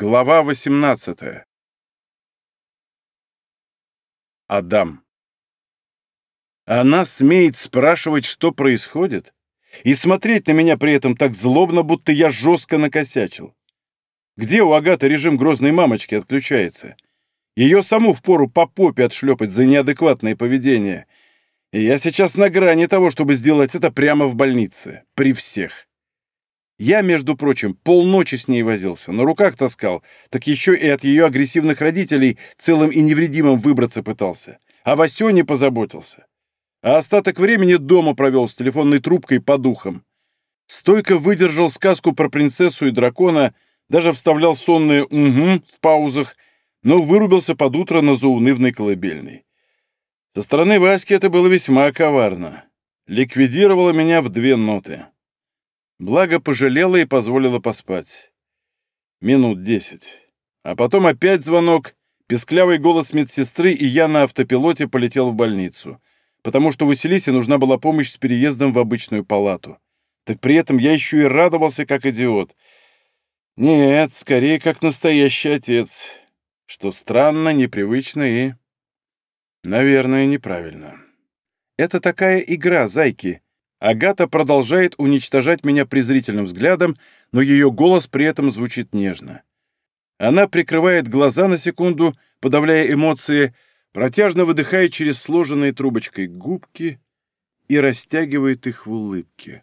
Глава 18. Адам. Она смеет спрашивать, что происходит, и смотреть на меня при этом так злобно, будто я жестко накосячил. Где у Агаты режим грозной мамочки отключается? Ее саму впору по попе отшлепать за неадекватное поведение. И я сейчас на грани того, чтобы сделать это прямо в больнице, при всех. Я, между прочим, полночи с ней возился, на руках таскал, так еще и от ее агрессивных родителей целым и невредимым выбраться пытался. А Васё позаботился. А остаток времени дома провел с телефонной трубкой по духам. Стойко выдержал сказку про принцессу и дракона, даже вставлял сонные «угу» в паузах, но вырубился под утро на заунывной колыбельной. Со стороны Васьки это было весьма коварно. Ликвидировало меня в две ноты. Благо пожалела и позволила поспать. Минут десять. А потом опять звонок, песклявый голос медсестры, и я на автопилоте полетел в больницу, потому что Василисе нужна была помощь с переездом в обычную палату. Так при этом я еще и радовался, как идиот. Нет, скорее, как настоящий отец. Что странно, непривычно и... Наверное, неправильно. Это такая игра, зайки, Агата продолжает уничтожать меня презрительным взглядом, но ее голос при этом звучит нежно. Она прикрывает глаза на секунду, подавляя эмоции, протяжно выдыхает через сложенные трубочкой губки и растягивает их в улыбке.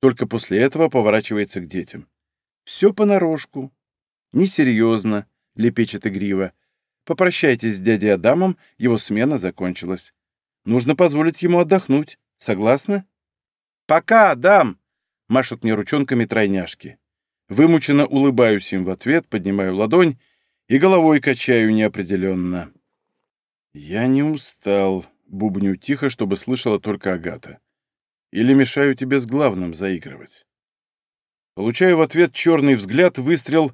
Только после этого поворачивается к детям. «Все понарошку. Несерьезно», — лепечет игриво. «Попрощайтесь с дядей Адамом, его смена закончилась. Нужно позволить ему отдохнуть. Согласны?» «Пока, дам!» — машут мне ручонками тройняшки. Вымученно улыбаюсь им в ответ, поднимаю ладонь и головой качаю неопределенно. «Я не устал», — бубню тихо, чтобы слышала только Агата. «Или мешаю тебе с главным заигрывать?» Получаю в ответ черный взгляд, выстрел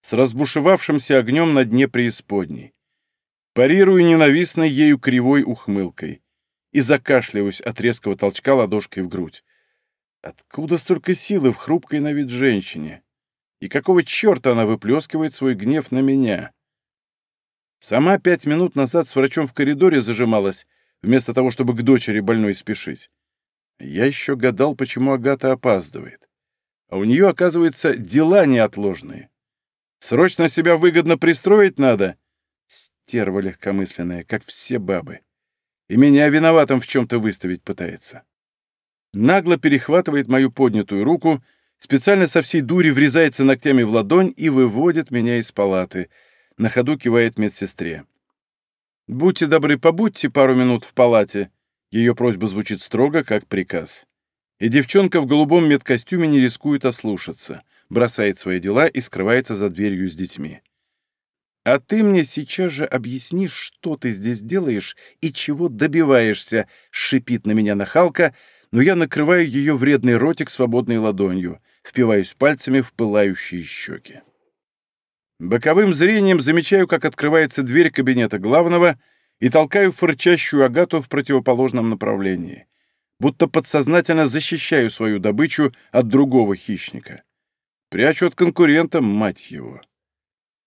с разбушевавшимся огнем на дне преисподней. Парирую ненавистной ею кривой ухмылкой и закашливаюсь от резкого толчка ладошкой в грудь. Откуда столько силы в хрупкой на вид женщине? И какого черта она выплескивает свой гнев на меня? Сама пять минут назад с врачом в коридоре зажималась, вместо того, чтобы к дочери больной спешить. Я еще гадал, почему Агата опаздывает. А у нее, оказывается, дела неотложные. Срочно себя выгодно пристроить надо. Стерва легкомысленная, как все бабы. И меня виноватым в чем-то выставить пытается нагло перехватывает мою поднятую руку, специально со всей дури врезается ногтями в ладонь и выводит меня из палаты. На ходу кивает медсестре. «Будьте добры, побудьте пару минут в палате». Ее просьба звучит строго, как приказ. И девчонка в голубом медкостюме не рискует ослушаться, бросает свои дела и скрывается за дверью с детьми. «А ты мне сейчас же объяснишь, что ты здесь делаешь и чего добиваешься», — шипит на меня нахалка, но я накрываю ее вредный ротик свободной ладонью, впиваюсь пальцами в пылающие щеки. Боковым зрением замечаю, как открывается дверь кабинета главного и толкаю фырчащую агату в противоположном направлении, будто подсознательно защищаю свою добычу от другого хищника. Прячу от конкурента, мать его.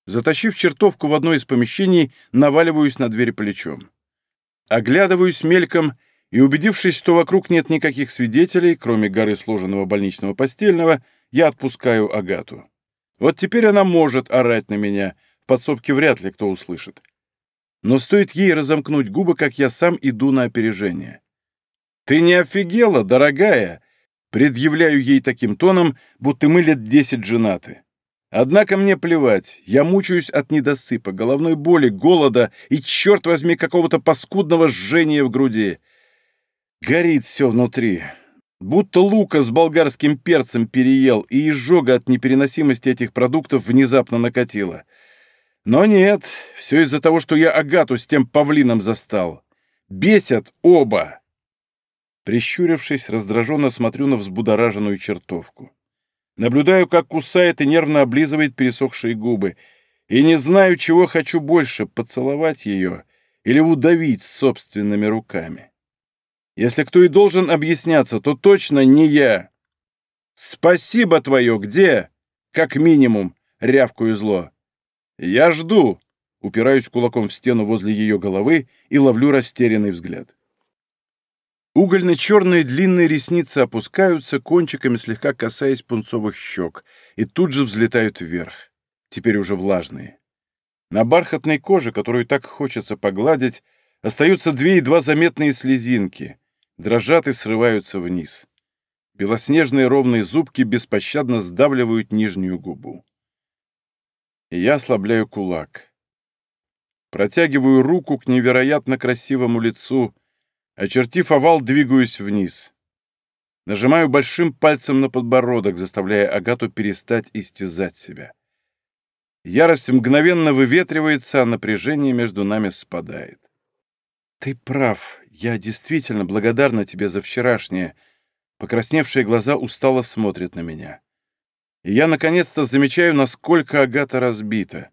Затащив чертовку в одно из помещений, наваливаюсь на дверь плечом. Оглядываюсь мельком и, убедившись, что вокруг нет никаких свидетелей, кроме горы сложенного больничного постельного, я отпускаю Агату. Вот теперь она может орать на меня, в подсобке вряд ли кто услышит. Но стоит ей разомкнуть губы, как я сам иду на опережение. «Ты не офигела, дорогая!» Предъявляю ей таким тоном, будто мы лет десять женаты. Однако мне плевать, я мучаюсь от недосыпа, головной боли, голода и, черт возьми, какого-то паскудного жжения в груди. Горит все внутри. Будто лука с болгарским перцем переел, и изжога от непереносимости этих продуктов внезапно накатила. Но нет, все из-за того, что я Агату с тем павлином застал. Бесят оба. Прищурившись, раздраженно смотрю на взбудораженную чертовку. Наблюдаю, как кусает и нервно облизывает пересохшие губы, и не знаю, чего хочу больше — поцеловать ее или удавить собственными руками. Если кто и должен объясняться, то точно не я. Спасибо твое где? Как минимум, рявкую зло. «Я жду!» Упираюсь кулаком в стену возле ее головы и ловлю растерянный взгляд. Угольно-черные длинные ресницы опускаются, кончиками слегка касаясь пунцовых щек, и тут же взлетают вверх, теперь уже влажные. На бархатной коже, которую так хочется погладить, остаются две едва заметные слезинки, дрожат и срываются вниз. Белоснежные ровные зубки беспощадно сдавливают нижнюю губу. Я ослабляю кулак. Протягиваю руку к невероятно красивому лицу, очертив овал, двигаюсь вниз. Нажимаю большим пальцем на подбородок, заставляя Агату перестать истязать себя. Ярость мгновенно выветривается, а напряжение между нами спадает. «Ты прав. Я действительно благодарна тебе за вчерашнее». Покрасневшие глаза устало смотрят на меня. И я наконец-то замечаю, насколько Агата разбита.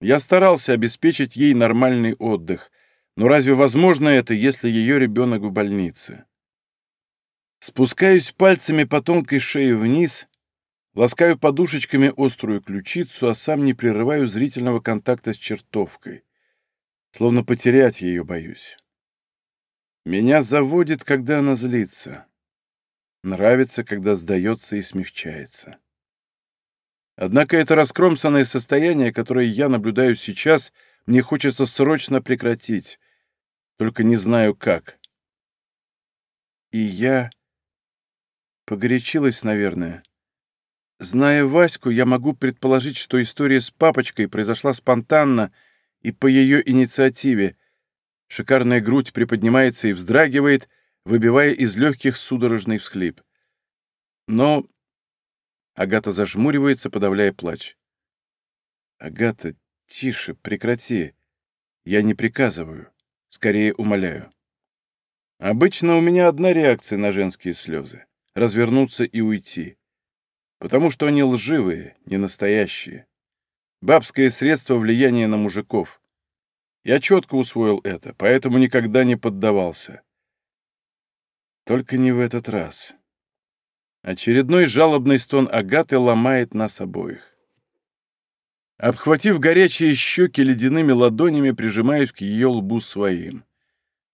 Я старался обеспечить ей нормальный отдых, но разве возможно это, если ее ребенок в больнице? Спускаюсь пальцами по тонкой шее вниз, ласкаю подушечками острую ключицу, а сам не прерываю зрительного контакта с чертовкой. Словно потерять ее боюсь. Меня заводит, когда она злится. Нравится, когда сдается и смягчается. Однако это раскромсанное состояние, которое я наблюдаю сейчас, мне хочется срочно прекратить. Только не знаю как. И я погорячилась, наверное. Зная Ваську, я могу предположить, что история с папочкой произошла спонтанно и по ее инициативе. Шикарная грудь приподнимается и вздрагивает, выбивая из легких судорожный всхлип. Но Агата зажмуривается, подавляя плач. «Агата, тише, прекрати. Я не приказываю. Скорее умоляю». Обычно у меня одна реакция на женские слезы — развернуться и уйти. Потому что они лживые, не настоящие. Бабское средство влияния на мужиков. Я четко усвоил это, поэтому никогда не поддавался. Только не в этот раз. Очередной жалобный стон Агаты ломает нас обоих. Обхватив горячие щеки ледяными ладонями, прижимаюсь к ее лбу своим.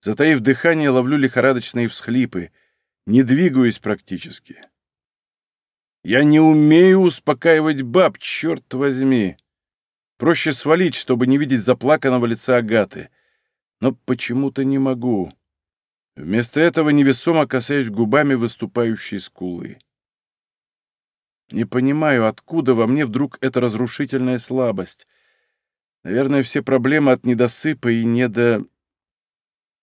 Затаив дыхание, ловлю лихорадочные всхлипы, не двигаюсь практически. Я не умею успокаивать баб, черт возьми. Проще свалить, чтобы не видеть заплаканного лица Агаты. Но почему-то не могу. Вместо этого невесомо касаюсь губами выступающей скулы. Не понимаю, откуда во мне вдруг эта разрушительная слабость. Наверное, все проблемы от недосыпа и недо...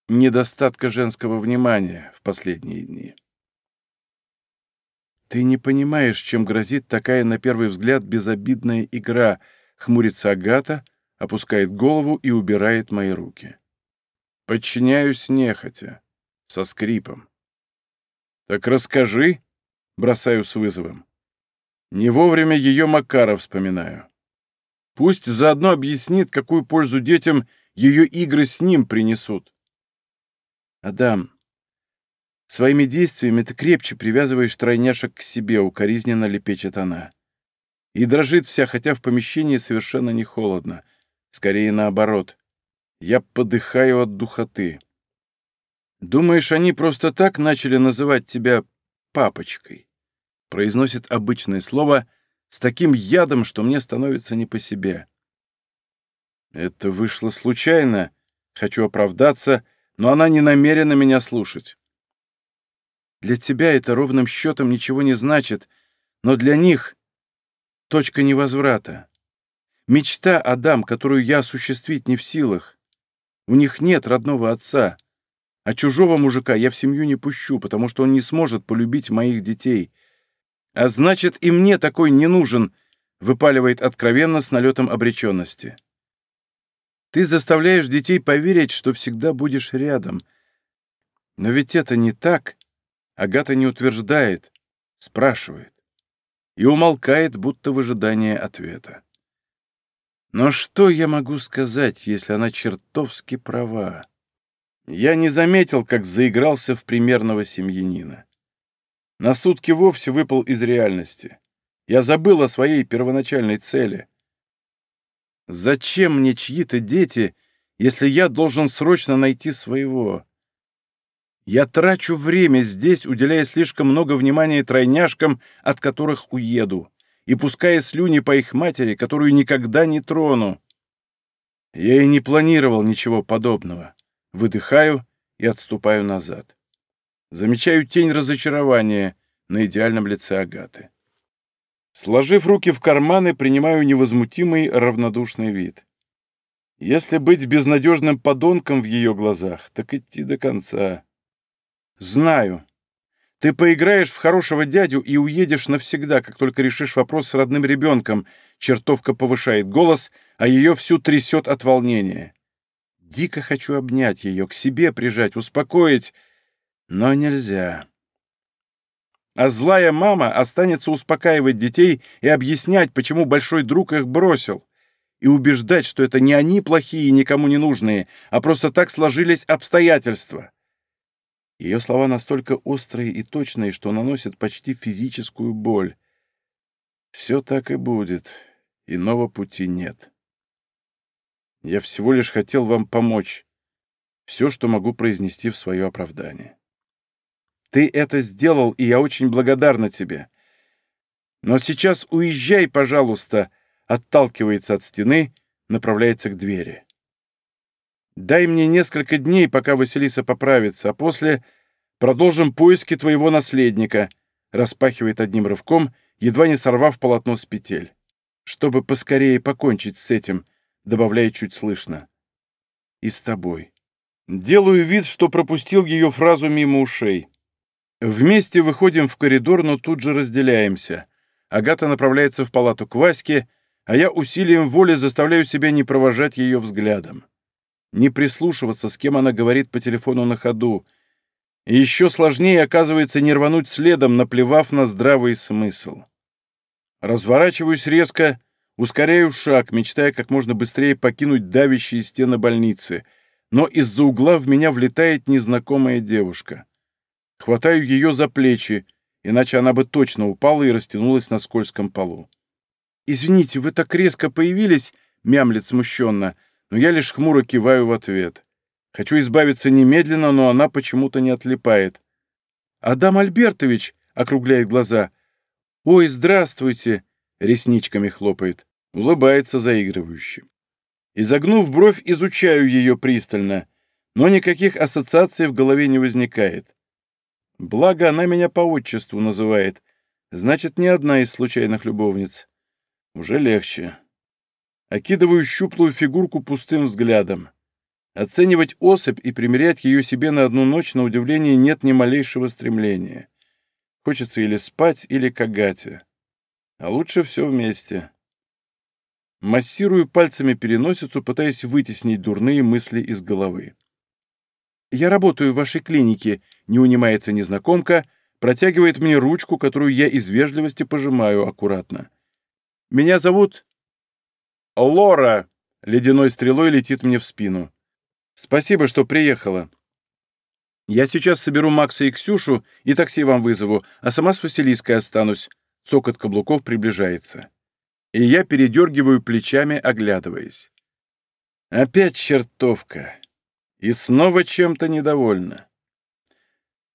недостатка женского внимания в последние дни. «Ты не понимаешь, чем грозит такая, на первый взгляд, безобидная игра», — хмурится Агата, опускает голову и убирает мои руки. Подчиняюсь нехотя со скрипом. «Так расскажи», — бросаю с вызовом. Не вовремя ее Макара вспоминаю. Пусть заодно объяснит, какую пользу детям ее игры с ним принесут. Адам, своими действиями ты крепче привязываешь тройняшек к себе, укоризненно лепечет она. И дрожит вся, хотя в помещении совершенно не холодно. Скорее наоборот. Я подыхаю от духоты. «Думаешь, они просто так начали называть тебя папочкой?» Произносит обычное слово с таким ядом, что мне становится не по себе. Это вышло случайно. Хочу оправдаться, но она не намерена меня слушать. Для тебя это ровным счетом ничего не значит, но для них — точка невозврата. Мечта, Адам, которую я осуществить не в силах. У них нет родного отца. А чужого мужика я в семью не пущу, потому что он не сможет полюбить моих детей. А значит, и мне такой не нужен, выпаливает откровенно с налетом обреченности. Ты заставляешь детей поверить, что всегда будешь рядом. Но ведь это не так. Агата не утверждает, спрашивает. И умолкает, будто в ожидании ответа. Но что я могу сказать, если она чертовски права? Я не заметил, как заигрался в примерного семьянина. На сутки вовсе выпал из реальности. Я забыл о своей первоначальной цели. Зачем мне чьи-то дети, если я должен срочно найти своего? Я трачу время здесь, уделяя слишком много внимания тройняшкам, от которых уеду, и пуская слюни по их матери, которую никогда не трону. Я и не планировал ничего подобного. Выдыхаю и отступаю назад. Замечаю тень разочарования на идеальном лице Агаты. Сложив руки в карманы, принимаю невозмутимый равнодушный вид. Если быть безнадежным подонком в ее глазах, так идти до конца. Знаю. Ты поиграешь в хорошего дядю и уедешь навсегда, как только решишь вопрос с родным ребенком. Чертовка повышает голос, а ее всю трясет от волнения. Дико хочу обнять ее, к себе прижать, успокоить, но нельзя а злая мама останется успокаивать детей и объяснять, почему большой друг их бросил, и убеждать, что это не они плохие и никому не нужные, а просто так сложились обстоятельства. Ее слова настолько острые и точные, что наносят почти физическую боль. Все так и будет, иного пути нет. Я всего лишь хотел вам помочь. Все, что могу произнести в свое оправдание. Ты это сделал, и я очень благодарна тебе. Но сейчас уезжай, пожалуйста, отталкивается от стены, направляется к двери. Дай мне несколько дней, пока Василиса поправится, а после продолжим поиски твоего наследника, распахивает одним рывком, едва не сорвав полотно с петель. Чтобы поскорее покончить с этим, добавляет чуть слышно. И с тобой. Делаю вид, что пропустил ее фразу мимо ушей. Вместе выходим в коридор, но тут же разделяемся. Агата направляется в палату к Ваське, а я усилием воли заставляю себя не провожать ее взглядом. Не прислушиваться, с кем она говорит по телефону на ходу. И еще сложнее, оказывается, не рвануть следом, наплевав на здравый смысл. Разворачиваюсь резко, ускоряю шаг, мечтая как можно быстрее покинуть давящие стены больницы, но из-за угла в меня влетает незнакомая девушка. Хватаю ее за плечи, иначе она бы точно упала и растянулась на скользком полу. «Извините, вы так резко появились», — мямлет смущенно, но я лишь хмуро киваю в ответ. Хочу избавиться немедленно, но она почему-то не отлипает. «Адам Альбертович!» — округляет глаза. «Ой, здравствуйте!» — ресничками хлопает. Улыбается заигрывающе. Изогнув бровь, изучаю ее пристально, но никаких ассоциаций в голове не возникает. Благо, она меня по отчеству называет. Значит, не одна из случайных любовниц. Уже легче. Окидываю щуплую фигурку пустым взглядом. Оценивать особь и примерять ее себе на одну ночь, на удивление, нет ни малейшего стремления. Хочется или спать, или к Агате. А лучше все вместе. Массирую пальцами переносицу, пытаясь вытеснить дурные мысли из головы. «Я работаю в вашей клинике», — не унимается незнакомка, протягивает мне ручку, которую я из вежливости пожимаю аккуратно. «Меня зовут...» «Лора!» — ледяной стрелой летит мне в спину. «Спасибо, что приехала. Я сейчас соберу Макса и Ксюшу и такси вам вызову, а сама с Василиской останусь». Цокот каблуков приближается. И я передергиваю плечами, оглядываясь. Опять чертовка. И снова чем-то недовольна.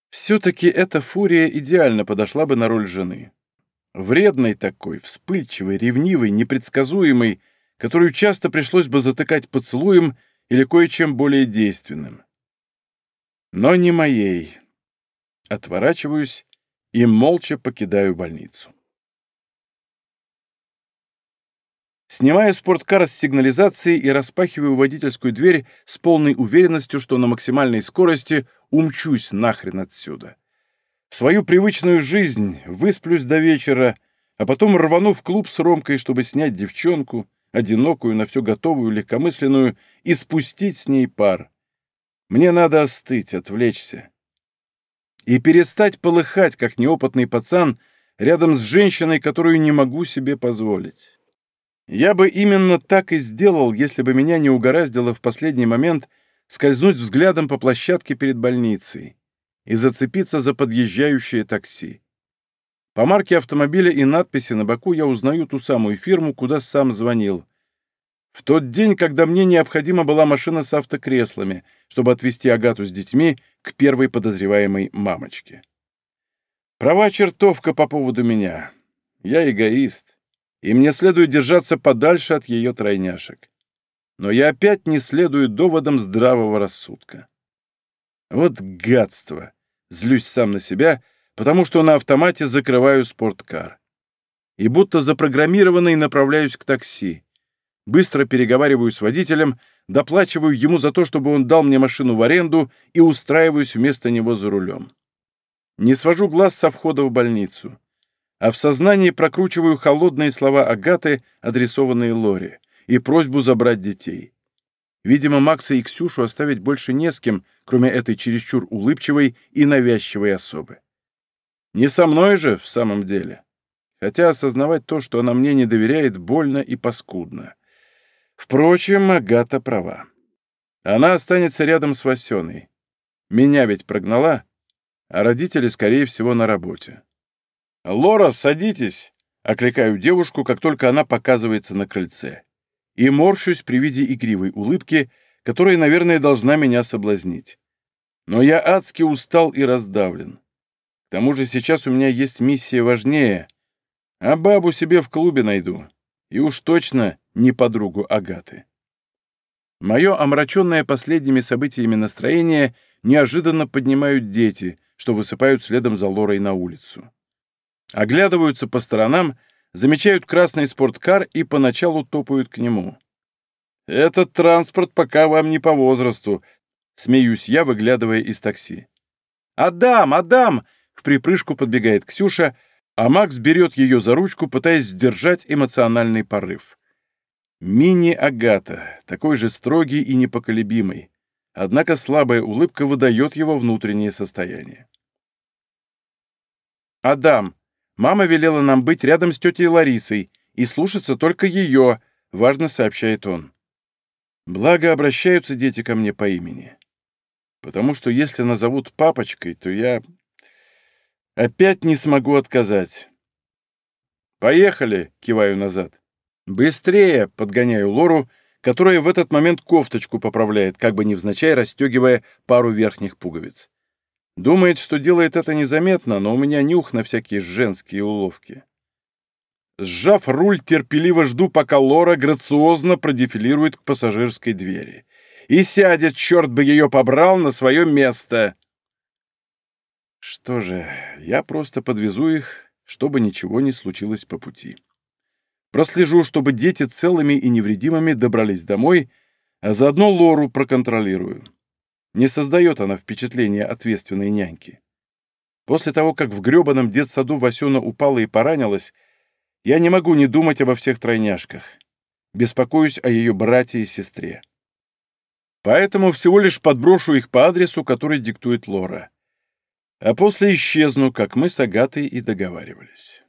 Все-таки эта фурия идеально подошла бы на роль жены. Вредной такой, вспыльчивой, ревнивой, непредсказуемой, которую часто пришлось бы затыкать поцелуем или кое-чем более действенным. Но не моей. Отворачиваюсь и молча покидаю больницу. Снимаю спорткар с сигнализации и распахиваю водительскую дверь с полной уверенностью, что на максимальной скорости умчусь нахрен отсюда. В свою привычную жизнь высплюсь до вечера, а потом рвану в клуб с Ромкой, чтобы снять девчонку, одинокую, на все готовую, легкомысленную, и спустить с ней пар. Мне надо остыть, отвлечься. И перестать полыхать, как неопытный пацан, рядом с женщиной, которую не могу себе позволить. Я бы именно так и сделал, если бы меня не угораздило в последний момент скользнуть взглядом по площадке перед больницей и зацепиться за подъезжающее такси. По марке автомобиля и надписи на боку я узнаю ту самую фирму, куда сам звонил. В тот день, когда мне необходима была машина с автокреслами, чтобы отвезти Агату с детьми к первой подозреваемой мамочке. Права чертовка по поводу меня. Я эгоист, и мне следует держаться подальше от ее тройняшек. Но я опять не следую доводам здравого рассудка. Вот гадство! Злюсь сам на себя, потому что на автомате закрываю спорткар. И будто запрограммированный направляюсь к такси. Быстро переговариваю с водителем, доплачиваю ему за то, чтобы он дал мне машину в аренду и устраиваюсь вместо него за рулем. Не свожу глаз со входа в больницу. А в сознании прокручиваю холодные слова Агаты, адресованные Лоре, и просьбу забрать детей. Видимо, Макса и Ксюшу оставить больше не с кем, кроме этой чересчур улыбчивой и навязчивой особы. Не со мной же, в самом деле. Хотя осознавать то, что она мне не доверяет, больно и паскудно. Впрочем, Агата права. Она останется рядом с Васеной. Меня ведь прогнала, а родители, скорее всего, на работе. «Лора, садитесь!» — окликаю девушку, как только она показывается на крыльце и морщусь при виде игривой улыбки, которая, наверное, должна меня соблазнить. Но я адски устал и раздавлен. К тому же сейчас у меня есть миссия важнее, а бабу себе в клубе найду. И уж точно не подругу Агаты. Мое омраченное последними событиями настроение неожиданно поднимают дети, что высыпают следом за Лорой на улицу. Оглядываются по сторонам замечают красный спорткар и поначалу топают к нему. «Этот транспорт пока вам не по возрасту», — смеюсь я, выглядывая из такси. «Адам! Адам!» — в припрыжку подбегает Ксюша, а Макс берет ее за ручку, пытаясь сдержать эмоциональный порыв. Мини-Агата, такой же строгий и непоколебимый, однако слабая улыбка выдает его внутреннее состояние. «Адам, Мама велела нам быть рядом с тетей Ларисой и слушаться только ее, важно сообщает он. Благо обращаются дети ко мне по имени. Потому что если назовут папочкой, то я опять не смогу отказать. «Поехали!» — киваю назад. «Быстрее!» — подгоняю Лору, которая в этот момент кофточку поправляет, как бы невзначай расстегивая пару верхних пуговиц. Думает, что делает это незаметно, но у меня нюх на всякие женские уловки. Сжав руль, терпеливо жду, пока Лора грациозно продефилирует к пассажирской двери. И сядет, черт бы ее побрал, на свое место. Что же, я просто подвезу их, чтобы ничего не случилось по пути. Прослежу, чтобы дети целыми и невредимыми добрались домой, а заодно Лору проконтролирую. Не создает она впечатления ответственной няньки. После того, как в грёбаном детсаду Васюна упала и поранилась, я не могу не думать обо всех тройняшках. Беспокоюсь о ее брате и сестре. Поэтому всего лишь подброшу их по адресу, который диктует Лора. А после исчезну, как мы с Агатой и договаривались.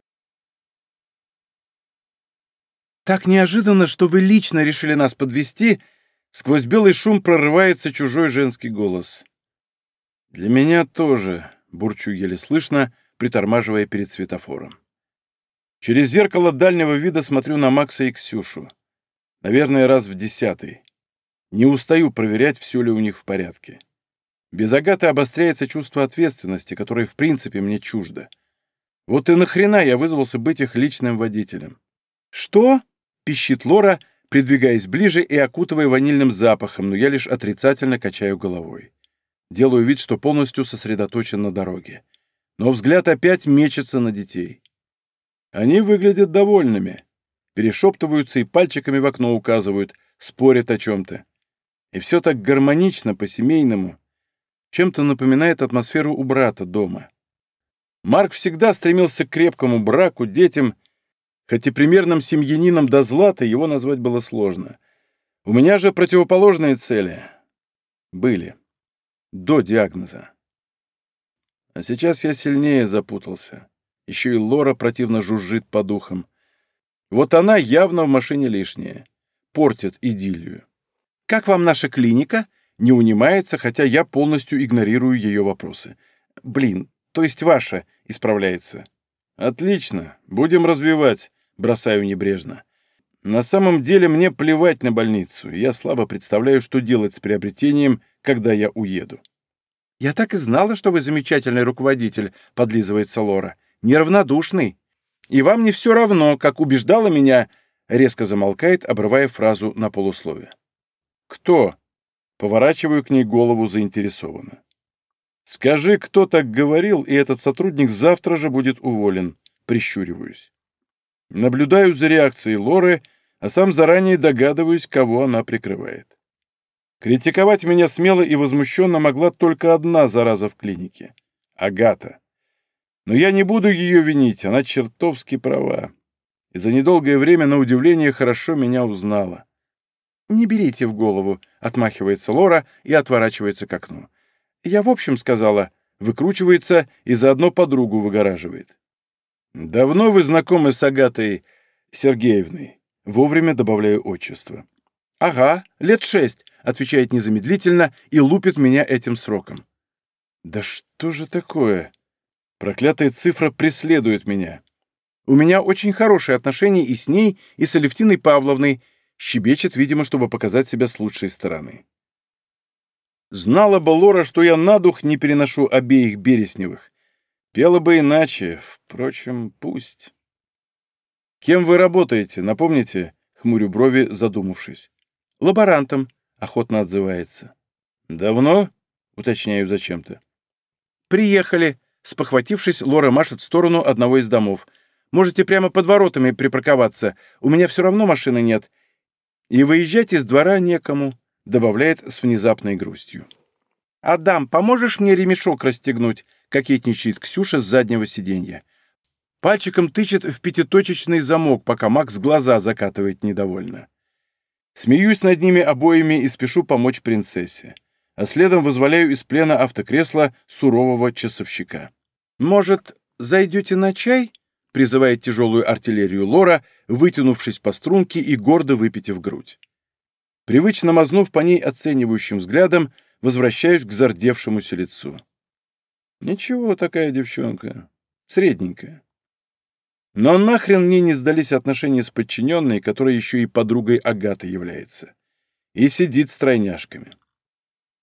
«Так неожиданно, что вы лично решили нас подвести, Сквозь белый шум прорывается чужой женский голос. «Для меня тоже», — бурчу еле слышно, притормаживая перед светофором. Через зеркало дальнего вида смотрю на Макса и Ксюшу. Наверное, раз в десятый. Не устаю проверять, все ли у них в порядке. Без Агаты обостряется чувство ответственности, которое в принципе мне чуждо. Вот и нахрена я вызвался быть их личным водителем. «Что?» — пищит Лора, придвигаясь ближе и окутывая ванильным запахом, но я лишь отрицательно качаю головой. Делаю вид, что полностью сосредоточен на дороге. Но взгляд опять мечется на детей. Они выглядят довольными. Перешептываются и пальчиками в окно указывают, спорят о чем-то. И все так гармонично, по-семейному. Чем-то напоминает атмосферу у брата дома. Марк всегда стремился к крепкому браку, детям Хоть и примерным семьянином до злата его назвать было сложно. У меня же противоположные цели. Были. До диагноза. А сейчас я сильнее запутался. Еще и Лора противно жужжит по духам. Вот она явно в машине лишняя. Портит идиллию. «Как вам наша клиника?» Не унимается, хотя я полностью игнорирую ее вопросы. «Блин, то есть ваша?» — исправляется. «Отлично. Будем развивать. Бросаю небрежно. На самом деле мне плевать на больницу, я слабо представляю, что делать с приобретением, когда я уеду. «Я так и знала, что вы замечательный руководитель», — подлизывается Лора. «Неравнодушный. И вам не все равно, как убеждала меня...» Резко замолкает, обрывая фразу на полусловие. «Кто?» Поворачиваю к ней голову заинтересованно. «Скажи, кто так говорил, и этот сотрудник завтра же будет уволен», — прищуриваюсь. Наблюдаю за реакцией Лоры, а сам заранее догадываюсь, кого она прикрывает. Критиковать меня смело и возмущенно могла только одна зараза в клинике — Агата. Но я не буду ее винить, она чертовски права. И за недолгое время, на удивление, хорошо меня узнала. «Не берите в голову», — отмахивается Лора и отворачивается к окну. «Я в общем сказала», выкручивается и заодно подругу выгораживает. «Давно вы знакомы с Агатой Сергеевной?» Вовремя добавляю отчество. «Ага, лет шесть», — отвечает незамедлительно и лупит меня этим сроком. «Да что же такое? Проклятая цифра преследует меня. У меня очень хорошие отношения и с ней, и с Алевтиной Павловной», щебечет, видимо, чтобы показать себя с лучшей стороны. Знала бы Лора, что я на дух не переношу обеих Бересневых. Пела бы иначе, впрочем, пусть. «Кем вы работаете, напомните?» — хмурю брови, задумавшись. «Лаборантом», — охотно отзывается. «Давно?» — уточняю зачем-то. «Приехали», — спохватившись, Лора машет в сторону одного из домов. «Можете прямо под воротами припарковаться. У меня все равно машины нет. И выезжать из двора некому», — добавляет с внезапной грустью. «Адам, поможешь мне ремешок расстегнуть?» кокетничает Ксюша с заднего сиденья. Пальчиком тычет в пятиточечный замок, пока Макс глаза закатывает недовольно. Смеюсь над ними обоими и спешу помочь принцессе. А следом вызволяю из плена автокресла сурового часовщика. «Может, зайдете на чай?» — призывает тяжелую артиллерию Лора, вытянувшись по струнке и гордо выпитив грудь. Привычно мазнув по ней оценивающим взглядом, возвращаюсь к зардевшемуся лицу. Ничего такая девчонка. Средненькая. Но нахрен мне не сдались отношения с подчиненной, которая еще и подругой Агаты является. И сидит с тройняшками.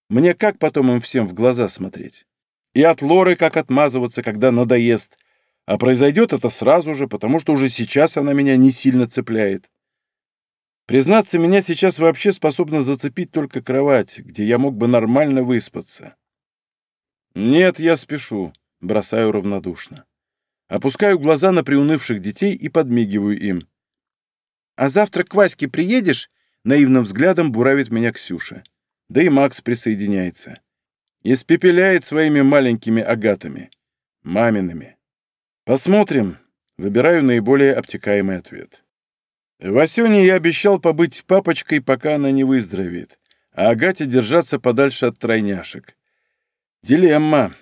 Мне как потом им всем в глаза смотреть? И от Лоры как отмазываться, когда надоест. А произойдет это сразу же, потому что уже сейчас она меня не сильно цепляет. Признаться, меня сейчас вообще способна зацепить только кровать, где я мог бы нормально выспаться. «Нет, я спешу», — бросаю равнодушно. Опускаю глаза на приунывших детей и подмигиваю им. «А завтра к Ваське приедешь?» — наивным взглядом буравит меня Ксюша. Да и Макс присоединяется. Испепеляет своими маленькими агатами. Мамиными. Посмотрим. Выбираю наиболее обтекаемый ответ. Васюне я обещал побыть папочкой, пока она не выздоровеет, а Агате держаться подальше от тройняшек. Дилемма.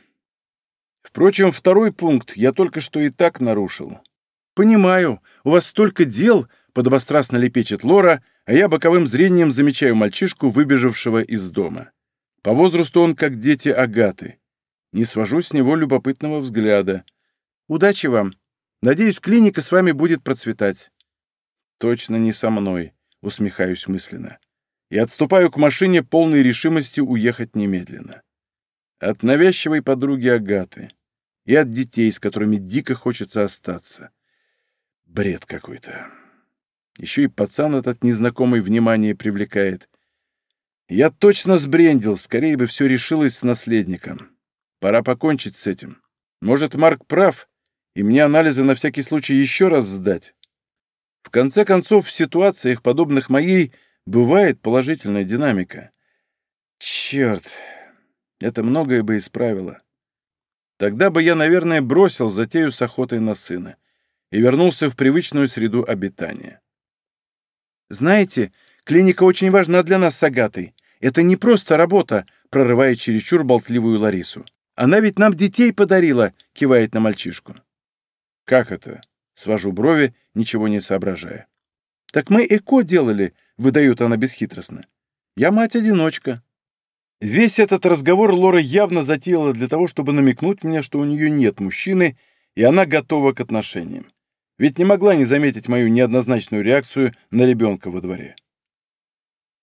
Впрочем, второй пункт я только что и так нарушил. «Понимаю, у вас столько дел», — подобострастно лепечет Лора, а я боковым зрением замечаю мальчишку, выбежавшего из дома. По возрасту он как дети Агаты. Не свожу с него любопытного взгляда. «Удачи вам. Надеюсь, клиника с вами будет процветать». «Точно не со мной», — усмехаюсь мысленно. И отступаю к машине полной решимости уехать немедленно. От навязчивой подруги Агаты. И от детей, с которыми дико хочется остаться. Бред какой-то. Еще и пацан этот незнакомый внимание привлекает. Я точно сбрендил, скорее бы все решилось с наследником. Пора покончить с этим. Может, Марк прав, и мне анализы на всякий случай еще раз сдать. В конце концов, в ситуациях, подобных моей, бывает положительная динамика. Черт, это многое бы исправило. Тогда бы я, наверное, бросил затею с охотой на сына и вернулся в привычную среду обитания. «Знаете, клиника очень важна для нас с Агатой. Это не просто работа», — прорывая чересчур болтливую Ларису. «Она ведь нам детей подарила», — кивает на мальчишку. «Как это?» — свожу брови, ничего не соображая. «Так мы ЭКО делали», — выдает она бесхитростно. «Я мать-одиночка. Весь этот разговор Лора явно затеяла для того, чтобы намекнуть мне, что у нее нет мужчины, и она готова к отношениям. Ведь не могла не заметить мою неоднозначную реакцию на ребенка во дворе.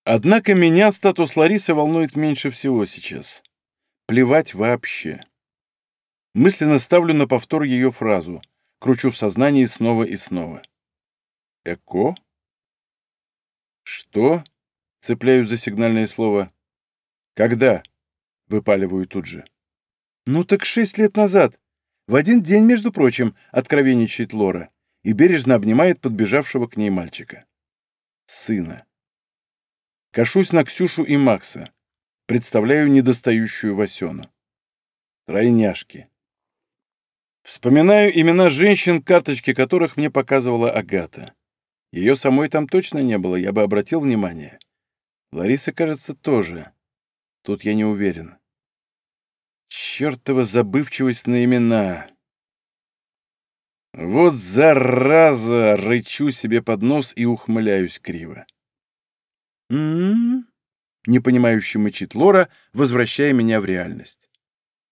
Однако меня статус Ларисы волнует меньше всего сейчас. Плевать вообще. Мысленно ставлю на повтор ее фразу, кручу в сознании снова и снова. «Эко?» «Что?» — цепляю за сигнальное слово. «Когда?» — выпаливаю тут же. «Ну так шесть лет назад. В один день, между прочим», — откровенничает Лора и бережно обнимает подбежавшего к ней мальчика. Сына. Кашусь на Ксюшу и Макса. Представляю недостающую Васену. Тройняшки. Вспоминаю имена женщин, карточки которых мне показывала Агата. Ее самой там точно не было, я бы обратил внимание. Лариса, кажется, тоже. Тут я не уверен. Чертова забывчивость на имена. Вот зараза! Рычу себе под нос и ухмыляюсь криво. «М-м-м?» непонимающе мычит Лора, возвращая меня в реальность.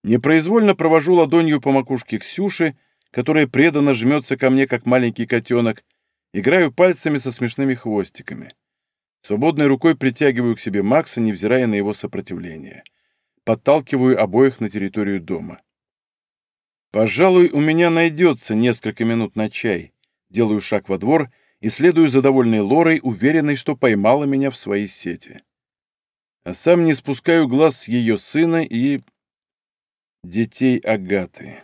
Непроизвольно провожу ладонью по макушке Ксюши, которая преданно жмется ко мне, как маленький котенок, играю пальцами со смешными хвостиками. Свободной рукой притягиваю к себе Макса, невзирая на его сопротивление. Подталкиваю обоих на территорию дома. Пожалуй, у меня найдется несколько минут на чай. Делаю шаг во двор и следую за довольной Лорой, уверенной, что поймала меня в свои сети. А сам не спускаю глаз с ее сына и... детей Агаты.